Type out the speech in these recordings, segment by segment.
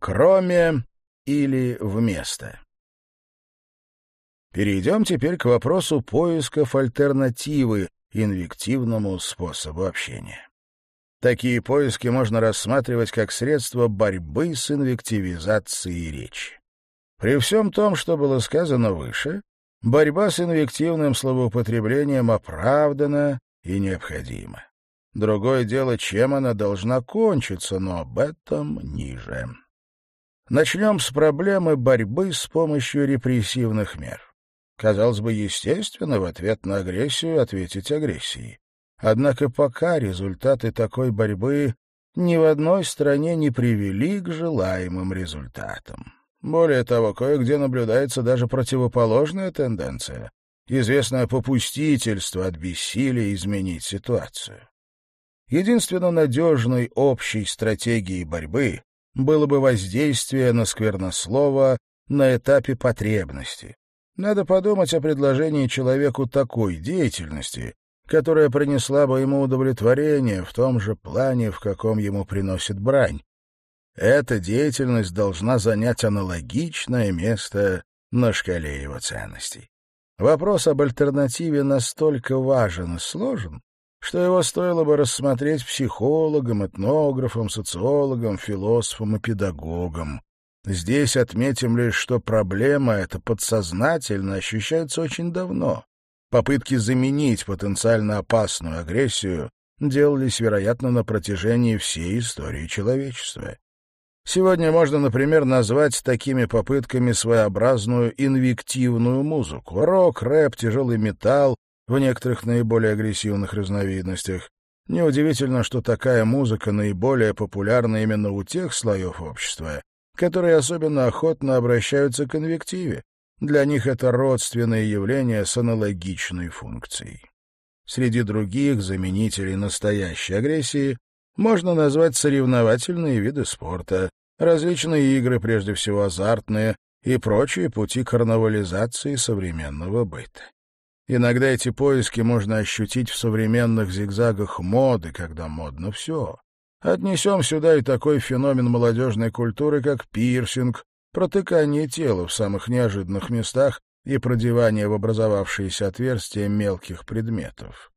Кроме или вместо. Перейдем теперь к вопросу поисков альтернативы инвективному способу общения. Такие поиски можно рассматривать как средство борьбы с инвективизацией речи. При всем том, что было сказано выше, борьба с инвективным словоупотреблением оправдана и необходима. Другое дело, чем она должна кончиться, но об этом ниже. Начнем с проблемы борьбы с помощью репрессивных мер. Казалось бы, естественно в ответ на агрессию ответить агрессией. Однако пока результаты такой борьбы ни в одной стране не привели к желаемым результатам. Более того, кое-где наблюдается даже противоположная тенденция — известное попустительство от бессилия изменить ситуацию. Единственно надежной общей стратегией борьбы было бы воздействие на сквернослово на этапе потребности. Надо подумать о предложении человеку такой деятельности, которая принесла бы ему удовлетворение в том же плане, в каком ему приносит брань. Эта деятельность должна занять аналогичное место на шкале его ценностей. Вопрос об альтернативе настолько важен и сложен, что его стоило бы рассмотреть психологам, этнографам, социологам, философам и педагогам. Здесь отметим лишь, что проблема эта подсознательно ощущается очень давно. Попытки заменить потенциально опасную агрессию делались, вероятно, на протяжении всей истории человечества. Сегодня можно, например, назвать такими попытками своеобразную инвективную музыку. Рок, рэп, тяжелый металл, в некоторых наиболее агрессивных разновидностях. Неудивительно, что такая музыка наиболее популярна именно у тех слоев общества, которые особенно охотно обращаются к инвективе. Для них это родственное явление с аналогичной функцией. Среди других заменителей настоящей агрессии можно назвать соревновательные виды спорта, различные игры, прежде всего азартные, и прочие пути карнавализации современного быта. Иногда эти поиски можно ощутить в современных зигзагах моды, когда модно все. Отнесем сюда и такой феномен молодежной культуры, как пирсинг, протыкание тела в самых неожиданных местах и продевание в образовавшиеся отверстия мелких предметов.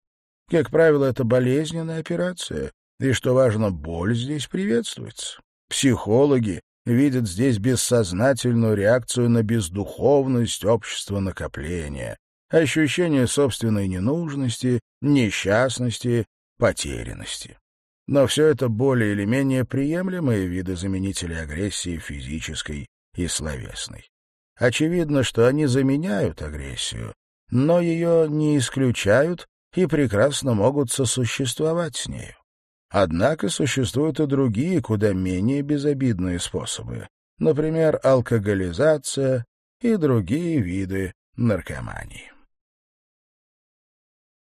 Как правило, это болезненная операция, и, что важно, боль здесь приветствуется. Психологи видят здесь бессознательную реакцию на бездуховность общества накопления, ощущение собственной ненужности, несчастности, потерянности. Но все это более или менее приемлемые виды заменителей агрессии физической и словесной. Очевидно, что они заменяют агрессию, но ее не исключают и прекрасно могут сосуществовать с нею. Однако существуют и другие, куда менее безобидные способы, например, алкоголизация и другие виды наркомании.